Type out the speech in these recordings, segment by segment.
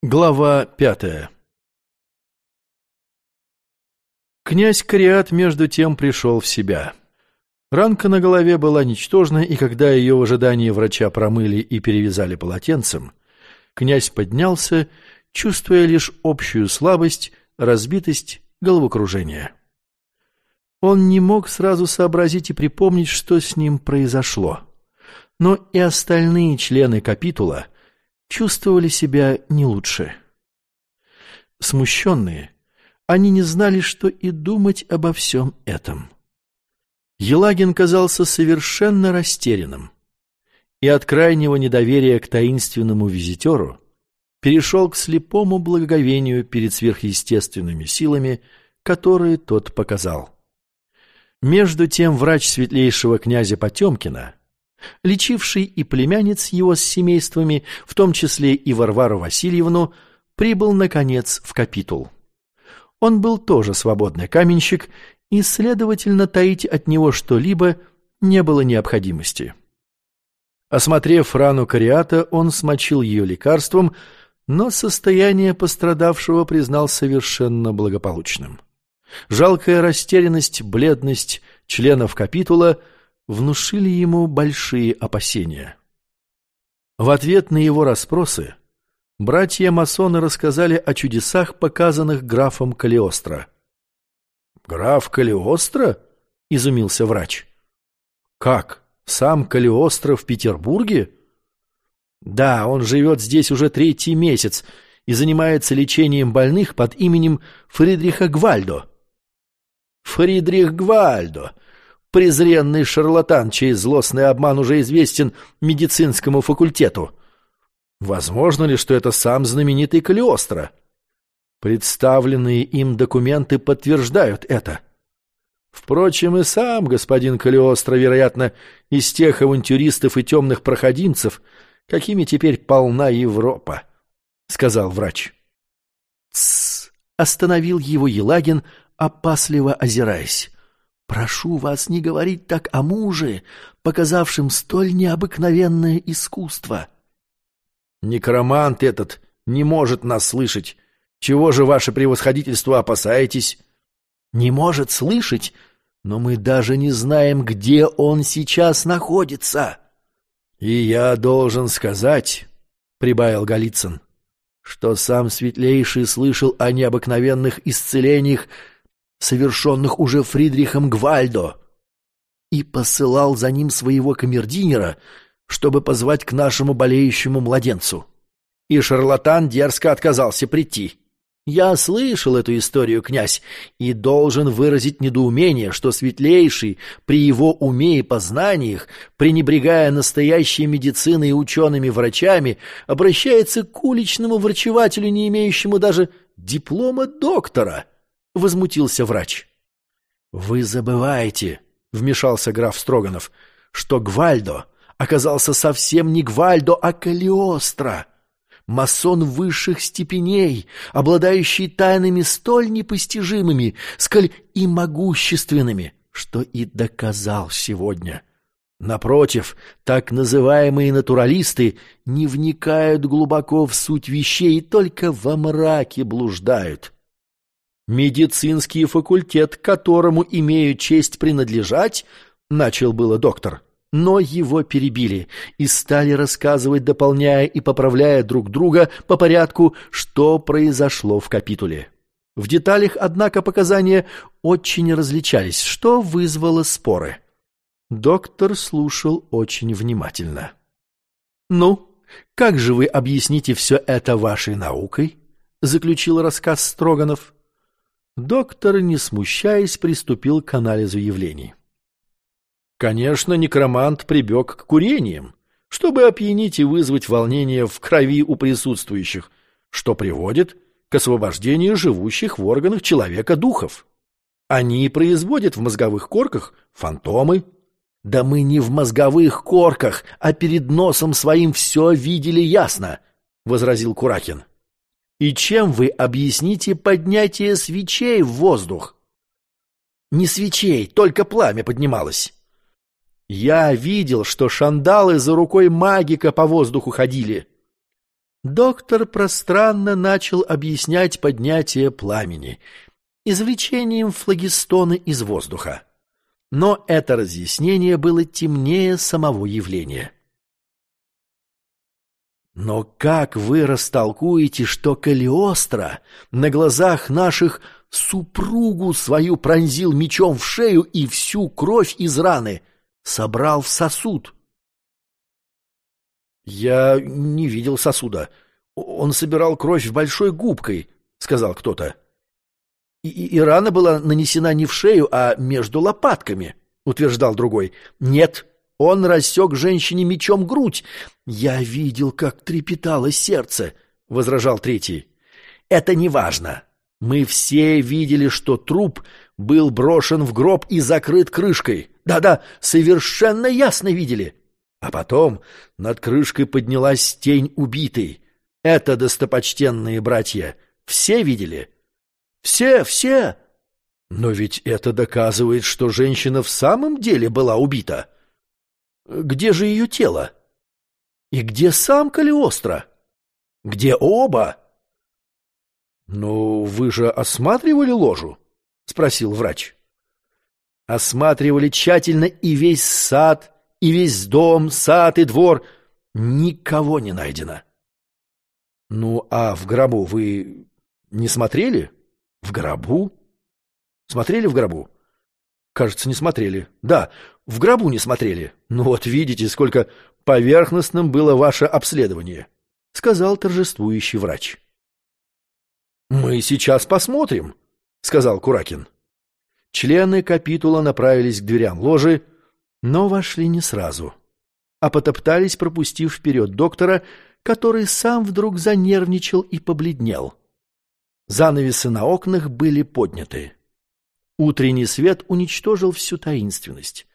Глава пятая Князь Кариат между тем пришел в себя. Ранка на голове была ничтожна, и когда ее в ожидании врача промыли и перевязали полотенцем, князь поднялся, чувствуя лишь общую слабость, разбитость, головокружение. Он не мог сразу сообразить и припомнить, что с ним произошло. Но и остальные члены капитула — чувствовали себя не лучше. Смущенные, они не знали, что и думать обо всем этом. Елагин казался совершенно растерянным и от крайнего недоверия к таинственному визитеру перешел к слепому благоговению перед сверхъестественными силами, которые тот показал. Между тем врач светлейшего князя Потемкина лечивший и племянниц его с семействами, в том числе и Варвару Васильевну, прибыл, наконец, в капитул. Он был тоже свободный каменщик, и, следовательно, таить от него что-либо не было необходимости. Осмотрев рану кариата, он смочил ее лекарством, но состояние пострадавшего признал совершенно благополучным. Жалкая растерянность, бледность членов капитула – внушили ему большие опасения. В ответ на его расспросы братья-масоны рассказали о чудесах, показанных графом Калиостро. «Граф Калиостро?» — изумился врач. «Как? Сам Калиостро в Петербурге?» «Да, он живет здесь уже третий месяц и занимается лечением больных под именем Фридриха Гвальдо». «Фридрих Гвальдо! Презренный шарлатан, чей злостный обман уже известен медицинскому факультету. Возможно ли, что это сам знаменитый Калиостро? Представленные им документы подтверждают это. Впрочем, и сам господин Калиостро, вероятно, из тех авантюристов и темных проходимцев, какими теперь полна Европа, — сказал врач. «Тссс!» — остановил его Елагин, опасливо озираясь. Прошу вас не говорить так о муже, показавшем столь необыкновенное искусство. Некромант этот не может нас слышать. Чего же ваше превосходительство опасаетесь? Не может слышать, но мы даже не знаем, где он сейчас находится. И я должен сказать, — прибавил Голицын, — что сам Светлейший слышал о необыкновенных исцелениях совершенных уже Фридрихом Гвальдо, и посылал за ним своего камердинера, чтобы позвать к нашему болеющему младенцу. И шарлатан дерзко отказался прийти. Я слышал эту историю, князь, и должен выразить недоумение, что светлейший при его уме и познаниях, пренебрегая настоящей медициной и учеными-врачами, обращается к уличному врачевателю, не имеющему даже диплома доктора — возмутился врач. «Вы забываете», — вмешался граф Строганов, «что Гвальдо оказался совсем не Гвальдо, а Калиостро, масон высших степеней, обладающий тайнами столь непостижимыми, сколь и могущественными, что и доказал сегодня». Напротив, так называемые натуралисты не вникают глубоко в суть вещей и только во мраке блуждают. «Медицинский факультет, которому имею честь принадлежать», — начал было доктор. Но его перебили и стали рассказывать, дополняя и поправляя друг друга по порядку, что произошло в капитуле. В деталях, однако, показания очень различались, что вызвало споры. Доктор слушал очень внимательно. «Ну, как же вы объясните все это вашей наукой?» — заключил рассказ Строганов. Доктор, не смущаясь, приступил к анализу явлений. Конечно, некромант прибег к курениям, чтобы опьянить и вызвать волнение в крови у присутствующих, что приводит к освобождению живущих в органах человека духов. Они производят в мозговых корках фантомы. Да мы не в мозговых корках, а перед носом своим все видели ясно, — возразил Куракин. И чем вы объясните поднятие свечей в воздух? Не свечей, только пламя поднималось. Я видел, что шандалы за рукой магика по воздуху ходили. Доктор пространно начал объяснять поднятие пламени извлечением флагистона из воздуха. Но это разъяснение было темнее самого явления. Но как вы растолкуете, что Калиостро на глазах наших супругу свою пронзил мечом в шею и всю кровь из раны собрал в сосуд? Я не видел сосуда. Он собирал кровь большой губкой, сказал кто-то. И, и рана была нанесена не в шею, а между лопатками, утверждал другой. Нет, он рассек женщине мечом грудь. Я видел, как трепетало сердце, возражал третий. Это не важно. Мы все видели, что труп был брошен в гроб и закрыт крышкой. Да-да, совершенно ясно видели. А потом над крышкой поднялась тень убитой. Это достопочтенные братья. Все видели? Все, все. Но ведь это доказывает, что женщина в самом деле была убита. Где же ее тело? И где сам Калиостро? Где оба? «Ну, вы же осматривали ложу?» — спросил врач. Осматривали тщательно и весь сад, и весь дом, сад и двор. Никого не найдено. Ну, а в гробу вы не смотрели? В гробу? Смотрели в гробу? Кажется, не смотрели. Да, в гробу не смотрели. Ну вот видите, сколько поверхностным было ваше обследование, сказал торжествующий врач. Мы сейчас посмотрим, сказал Куракин. Члены капитула направились к дверям ложи, но вошли не сразу, а потоптались, пропустив вперед доктора, который сам вдруг занервничал и побледнел. Занавесы на окнах были подняты. Утренний свет уничтожил всю таинственность.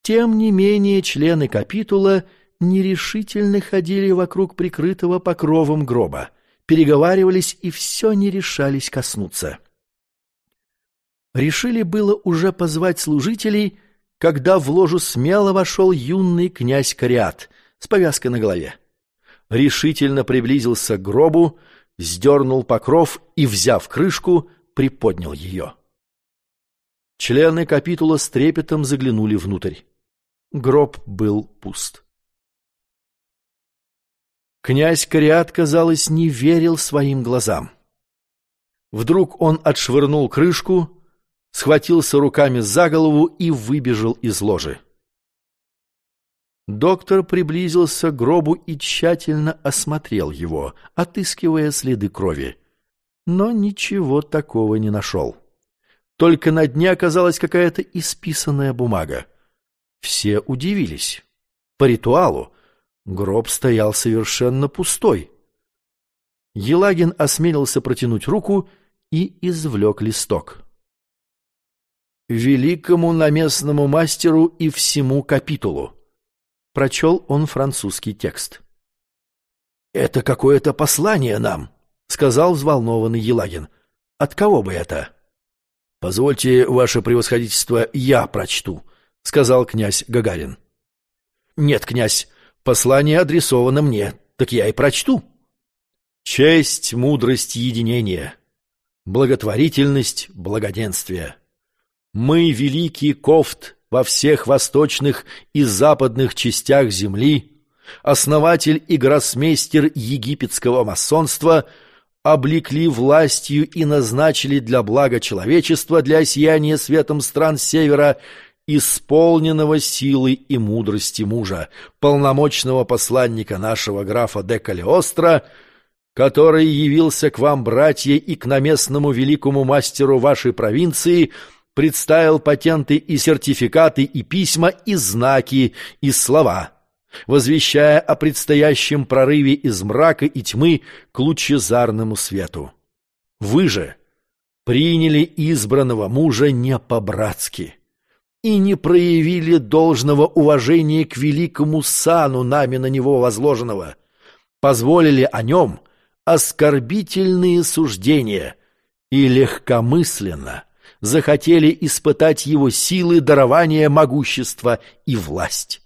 Тем не менее члены капитула нерешительно ходили вокруг прикрытого покровом гроба, переговаривались и все не решались коснуться. Решили было уже позвать служителей, когда в ложу смело вошел юный князь Кориат с повязкой на голове. Решительно приблизился к гробу, сдернул покров и, взяв крышку, приподнял ее. Члены капитула с трепетом заглянули внутрь. Гроб был пуст. Князь Кориат, казалось, не верил своим глазам. Вдруг он отшвырнул крышку, схватился руками за голову и выбежал из ложи. Доктор приблизился к гробу и тщательно осмотрел его, отыскивая следы крови, но ничего такого не нашел. Только на дне оказалась какая-то исписанная бумага. Все удивились. По ритуалу гроб стоял совершенно пустой. Елагин осмелился протянуть руку и извлек листок. «Великому наместному мастеру и всему капитулу», — прочел он французский текст. «Это какое-то послание нам», — сказал взволнованный Елагин. «От кого бы это?» «Позвольте, ваше превосходительство, я прочту», — сказал князь Гагарин. «Нет, князь, послание адресовано мне, так я и прочту». «Честь, мудрость, единение, благотворительность, благоденствие. Мы, великий Кофт, во всех восточных и западных частях земли, основатель и гроссмейстер египетского масонства — облекли властью и назначили для блага человечества, для сияния светом стран севера, исполненного силы и мудрости мужа, полномочного посланника нашего графа де Калиостро, который явился к вам, братья, и к наместному великому мастеру вашей провинции, представил патенты и сертификаты, и письма, и знаки, и слова — возвещая о предстоящем прорыве из мрака и тьмы к лучезарному свету. Вы же приняли избранного мужа не по-братски и не проявили должного уважения к великому сану, нами на него возложенного, позволили о нем оскорбительные суждения и легкомысленно захотели испытать его силы, дарования, могущества и власть.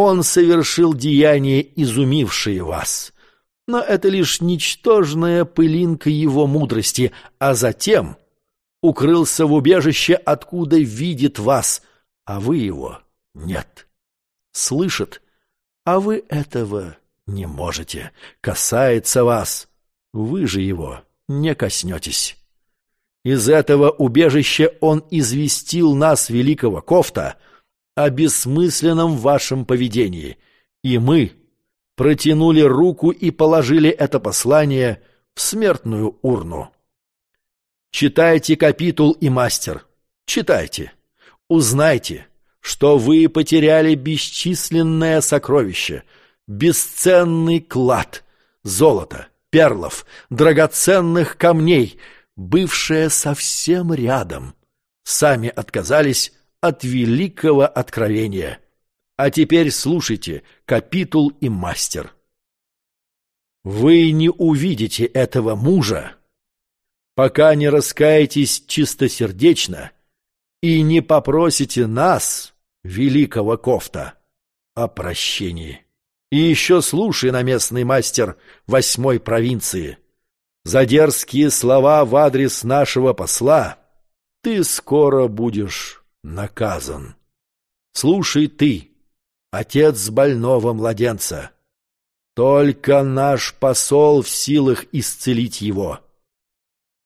Он совершил деяние, изумившее вас. но это лишь ничтожная пылинка его мудрости, а затем укрылся в убежище, откуда видит вас, а вы его нет. Слышит, а вы этого не можете. Касается вас, вы же его не коснетесь. Из этого убежища он известил нас, великого Кофта, о бессмысленном вашем поведении, и мы протянули руку и положили это послание в смертную урну. Читайте капитул и мастер, читайте, узнайте, что вы потеряли бесчисленное сокровище, бесценный клад, золото, перлов, драгоценных камней, бывшее совсем рядом. Сами отказались от великого откровения. А теперь слушайте капитул и мастер. Вы не увидите этого мужа, пока не раскаетесь чистосердечно и не попросите нас, великого кофта, о прощении. И еще слушай, наместный мастер восьмой провинции, за дерзкие слова в адрес нашего посла ты скоро будешь наказан. Слушай ты, отец больного младенца. Только наш посол в силах исцелить его.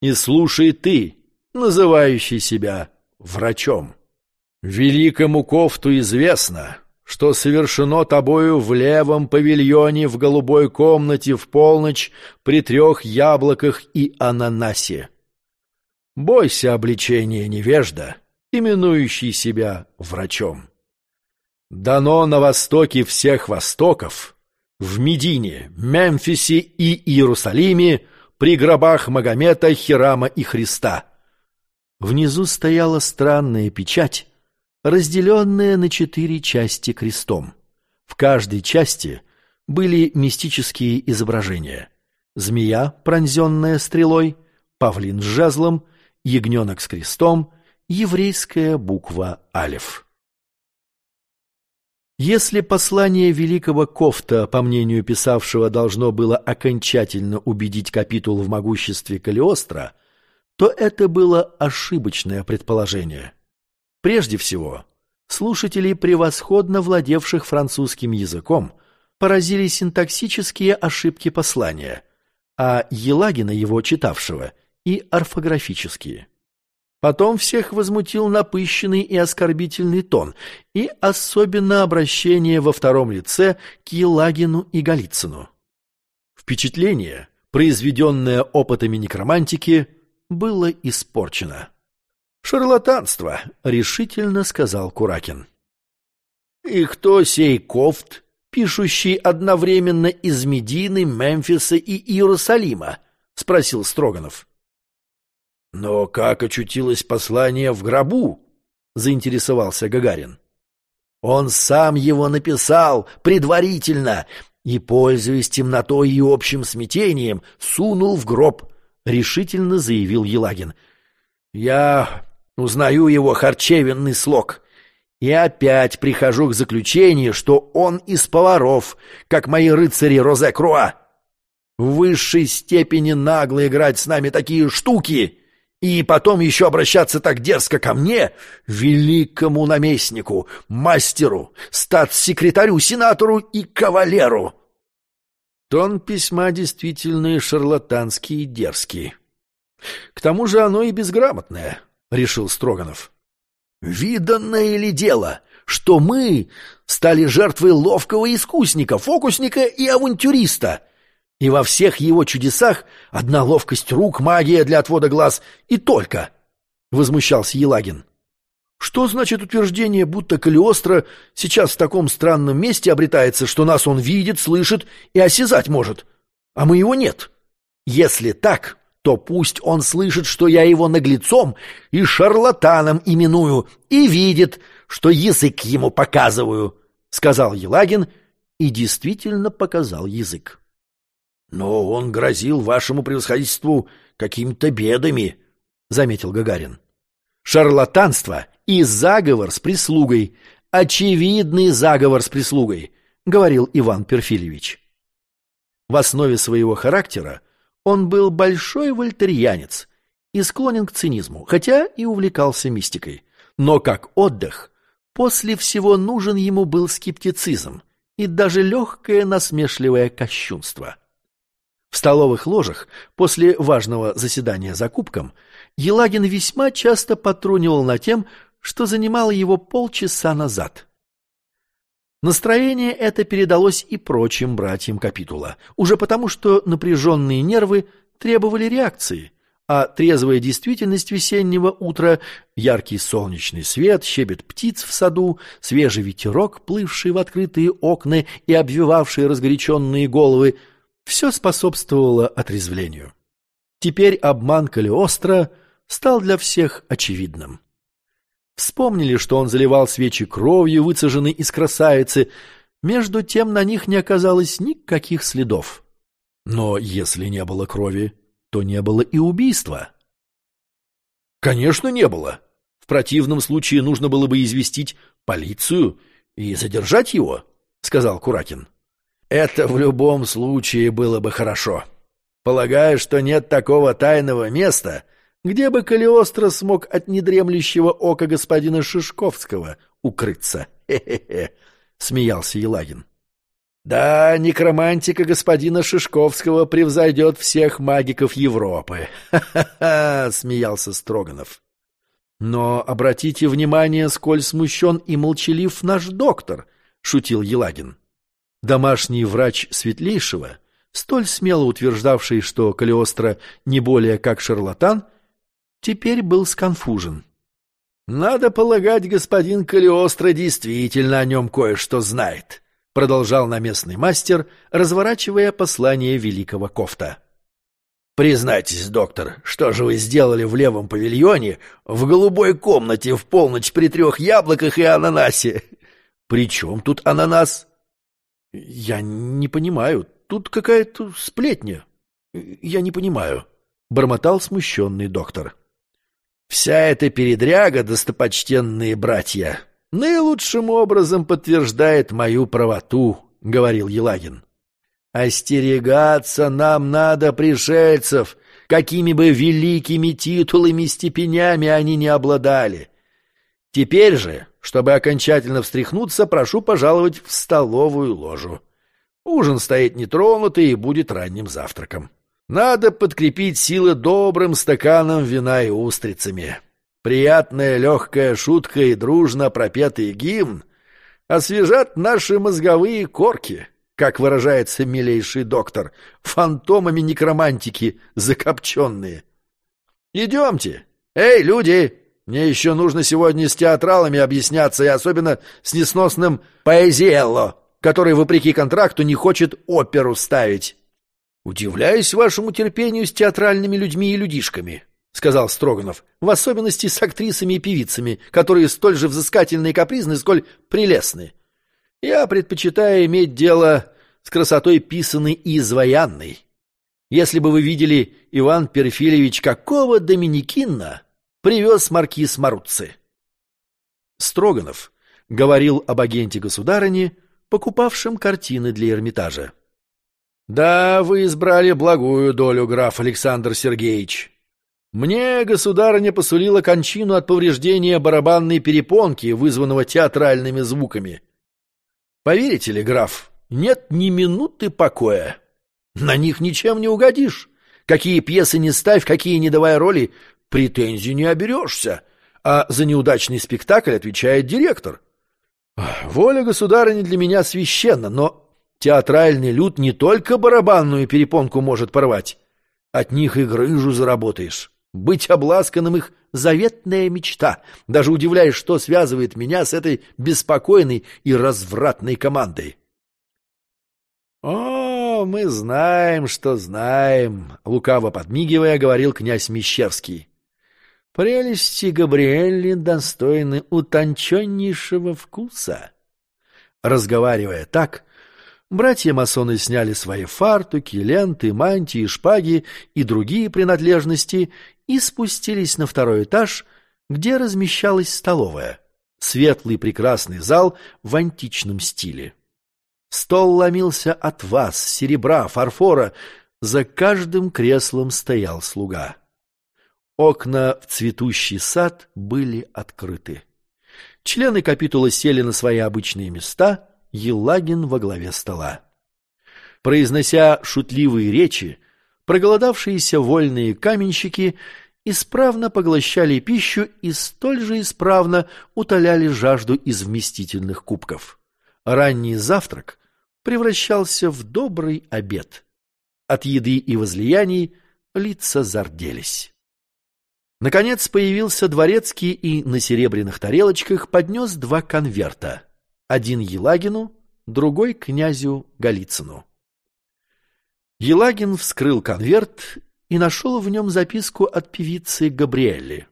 И слушай ты, называющий себя врачом. Великому Кофту известно, что совершено тобою в левом павильоне в голубой комнате в полночь при трех яблоках и ананасе. Бойся обличения невежда, именующий себя врачом. Дано на востоке всех востоков, в Медине, Мемфисе и Иерусалиме, при гробах Магомета, Хирама и Христа. Внизу стояла странная печать, разделенная на четыре части крестом. В каждой части были мистические изображения. Змея, пронзенная стрелой, павлин с жезлом, ягненок с крестом, еврейская буква «Алев». Если послание великого Кофта, по мнению писавшего, должно было окончательно убедить капитул в могуществе Калиостро, то это было ошибочное предположение. Прежде всего, слушатели, превосходно владевших французским языком, поразили синтаксические ошибки послания, а Елагина его читавшего и орфографические. Потом всех возмутил напыщенный и оскорбительный тон, и особенно обращение во втором лице к Елагину и Голицыну. Впечатление, произведенное опытами некромантики, было испорчено. «Шарлатанство», — решительно сказал Куракин. «И кто сей кофт, пишущий одновременно из Медины, Мемфиса и Иерусалима?» — спросил Строганов. «Но как очутилось послание в гробу?» — заинтересовался Гагарин. «Он сам его написал предварительно и, пользуясь темнотой и общим смятением, сунул в гроб», — решительно заявил Елагин. «Я узнаю его харчевенный слог». И опять прихожу к заключению, что он из поваров, как мои рыцари Розе-Круа. В высшей степени нагло играть с нами такие штуки, и потом еще обращаться так дерзко ко мне, великому наместнику, мастеру, статс-секретарю, сенатору и кавалеру. Тон письма действительно шарлатанский и дерзкий. К тому же оно и безграмотное, — решил Строганов. Виданное ли дело, что мы стали жертвой ловкого искусника, фокусника и авантюриста — и во всех его чудесах одна ловкость рук, магия для отвода глаз и только, — возмущался Елагин. Что значит утверждение, будто Калиостро сейчас в таком странном месте обретается, что нас он видит, слышит и осязать может, а мы его нет? Если так, то пусть он слышит, что я его наглецом и шарлатаном именую, и видит, что язык ему показываю, — сказал Елагин и действительно показал язык. Но он грозил вашему превосходительству какими-то бедами, — заметил Гагарин. Шарлатанство и заговор с прислугой. Очевидный заговор с прислугой, — говорил Иван Перфильевич. В основе своего характера он был большой вольтерьянец и склонен к цинизму, хотя и увлекался мистикой. Но как отдых, после всего нужен ему был скептицизм и даже легкое насмешливое кощунство. В столовых ложах после важного заседания за кубком Елагин весьма часто потрунивал на тем, что занимало его полчаса назад. Настроение это передалось и прочим братьям капитула, уже потому что напряженные нервы требовали реакции, а трезвая действительность весеннего утра, яркий солнечный свет, щебет птиц в саду, свежий ветерок, плывший в открытые окна и обвивавший разгоряченные головы, все способствовало отрезвлению. Теперь обман Калиостро стал для всех очевидным. Вспомнили, что он заливал свечи кровью, выцеженной из красавицы. Между тем на них не оказалось никаких следов. Но если не было крови, то не было и убийства. Конечно, не было. В противном случае нужно было бы известить полицию и задержать его, сказал Куракин. Это в любом случае было бы хорошо. Полагаю, что нет такого тайного места, где бы Калиостро смог от недремлющего ока господина Шишковского укрыться? Хе-хе-хе, смеялся Елагин. Да, некромантика господина Шишковского превзойдет всех магиков Европы. Ха-ха-ха, смеялся Строганов. Но обратите внимание, сколь смущен и молчалив наш доктор, шутил Елагин. Домашний врач Светлейшего, столь смело утверждавший, что Калиостро не более как шарлатан, теперь был сконфужен. «Надо полагать, господин Калиостро действительно о нем кое-что знает», продолжал наместный мастер, разворачивая послание великого кофта. «Признайтесь, доктор, что же вы сделали в левом павильоне, в голубой комнате в полночь при трех яблоках и ананасе? При чем тут ананас?» «Я не понимаю. Тут какая-то сплетня. Я не понимаю», — бормотал смущенный доктор. Вся эта передряга, достопочтенные братья, наилучшим образом подтверждает мою правоту, — говорил Елагин. Остерегаться нам надо пришельцев, какими бы великими титулами, степенями они не обладали. Теперь же, чтобы окончательно встряхнуться, прошу пожаловать в столовую ложу. Ужин стоит нетронутый и будет ранним завтраком. Надо подкрепить силы добрым стаканом вина и устрицами. Приятная легкая шутка и дружно пропетый гимн освежат наши мозговые корки, как выражается милейший доктор, фантомами некромантики закопченные. Идемте. Эй, люди! Мне еще нужно сегодня с театралами объясняться, и особенно с несносным Поэзиелло, который, вопреки контракту, не хочет оперу ставить. «Удивляюсь вашему терпению с театральными людьми и людишками», — сказал Строганов, «в особенности с актрисами и певицами, которые столь же взыскательны и капризны, сколь прелестны. Я предпочитаю иметь дело с красотой писанной и изваянной. Если бы вы видели, Иван Перфильевич, какого доминикинна привез маркиз Маруцци». Строганов говорил об агенте государыни, покупавшем картины для Эрмитажа. Да, вы избрали благую долю, граф Александр Сергеевич. Мне государыня посулила кончину от повреждения барабанной перепонки, вызванного театральными звуками. Поверите ли, граф, нет ни минуты покоя. На них ничем не угодишь. Какие пьесы не ставь, какие не давай роли, претензий не оберешься. А за неудачный спектакль отвечает директор. Воля государыни для меня священна, но Театральный люд не только барабанную перепонку может порвать. От них и грыжу заработаешь. Быть обласканным их заветная мечта. Даже удивляюсь, что связывает меня с этой беспокойной и развратной командой. «О, мы знаем, что знаем», — лукаво подмигивая, говорил князь Мещерский. «Прелести Габриэлли достойны утонченнейшего вкуса». Разговаривая так, Братья-масоны сняли свои фартуки, ленты, мантии, шпаги и другие принадлежности и спустились на второй этаж, где размещалась столовая, светлый прекрасный зал в античном стиле. Стол ломился от вас, серебра, фарфора. За каждым креслом стоял слуга. Окна в цветущий сад были открыты. Члены капитула сели на свои обычные места, Елагин во главе стола. Произнося шутливые речи, проголодавшиеся вольные каменщики исправно поглощали пищу и столь же исправно утоляли жажду из вместительных кубков. Ранний завтрак превращался в добрый обед. От еды и возлияний лица зарделись. Наконец появился дворецкий и на серебряных тарелочках поднес два конверта. Один Елагину, другой князю Голицыну. Елагин вскрыл конверт и нашел в нем записку от певицы Габриэлли.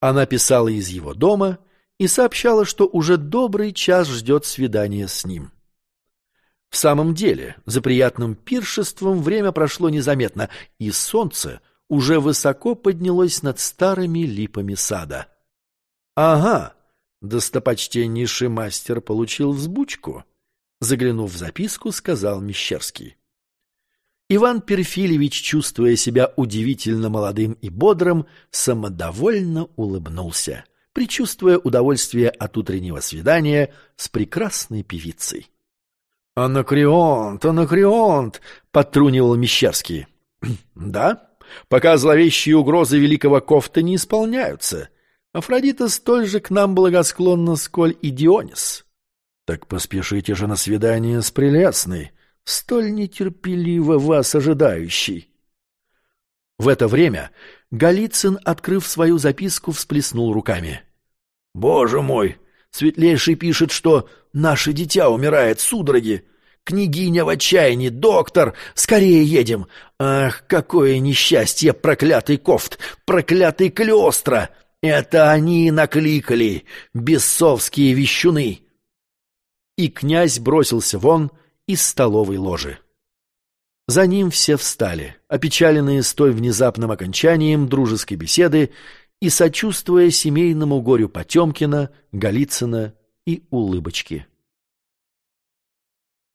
Она писала из его дома и сообщала, что уже добрый час ждет свидания с ним. В самом деле, за приятным пиршеством время прошло незаметно, и солнце уже высоко поднялось над старыми липами сада. «Ага, достопочтеннейший мастер получил взбучку», заглянув в записку, сказал Мещерский. Иван Перфильевич, чувствуя себя удивительно молодым и бодрым, самодовольно улыбнулся, предчувствуя удовольствие от утреннего свидания с прекрасной певицей. «Анакреонт, анакреонт!» — подтрунивал Мещерский. «Да, пока зловещие угрозы великого кофта не исполняются. Афродита столь же к нам благосклонна, сколь и Дионис. Так поспешите же на свидание с прелестной, столь нетерпеливо вас ожидающей». В это время Голицын, открыв свою записку, всплеснул руками. «Боже мой! Светлейший пишет, что наше дитя умирает судороги. Княгиня в отчаянии, доктор, скорее едем. Ах, какое несчастье, проклятый кофт, проклятый клёстра! Это они накликали, бесовские вещуны!» И князь бросился вон из столовой ложи. За ним все встали, опечаленные столь внезапным окончанием дружеской беседы и сочувствуя семейному горю Потемкина, Голицына и Улыбочки.